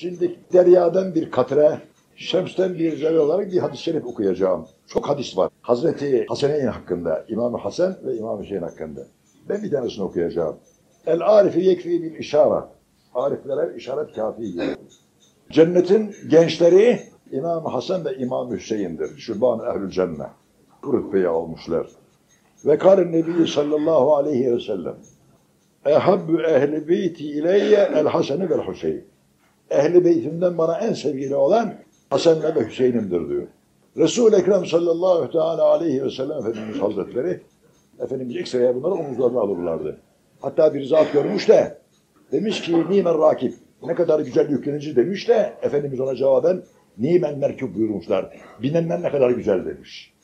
Şimdi deryadan bir katre, şemsten bir zerre olarak bir hadis-i şerif okuyacağım. Çok hadis var. Hazreti Haseneyn hakkında, İmam-ı Hasan ve İmam-ı Hüseyin hakkında. Ben bir tanesini okuyacağım. El arifi yekfi bil işara. Ariflere işaret kafi. Cennetin gençleri İmam Hasan ve İmam Hüseyin'dir. Şuban ehlül cennet. Bu rütbeye almışlar. Ve kârin Nebi sallallahu aleyhi ve sellem. Ehabbü ehli beyti ileyye el Hasan'ı vel Hüseyin. Ehli beytimden bana en sevgili olan Hasan ve Hüseyin'imdir diyor. Resul-i Ekrem sallallahu teala aleyhi ve sellem Efendimiz Hazretleri Efendimiz ilk sıraya bunları omuzlarına alırlardı. Hatta bir zat görmüş de demiş ki nimen rakip ne kadar güzel yüklenici demiş de Efendimiz ona cevaben nimen merkub buyurmuşlar. Binenler ne kadar güzel demiş.